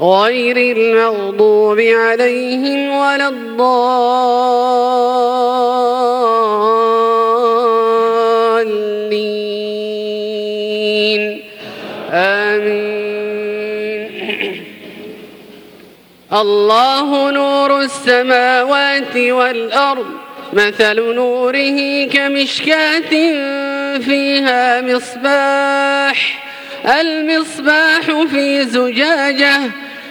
غير المغضوب عليهم ولا الضالين. آمين. الله نور السماوات والأرض مثل نوره كمشكاة فيها مصباح المصباح في زجاجة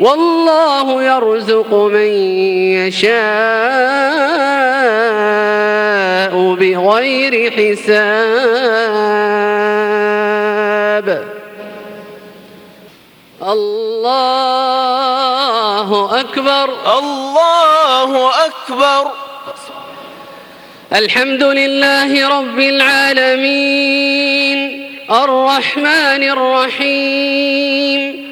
والله يرزق من يشاء بغير حساب. الله أكبر. الله أكبر. الحمد لله رب العالمين. الرحمن الرحيم.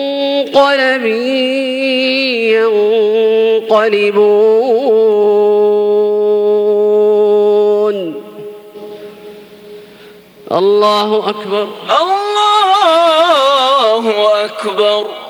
منقلب ينقلبون. الله أكبر. الله أكبر.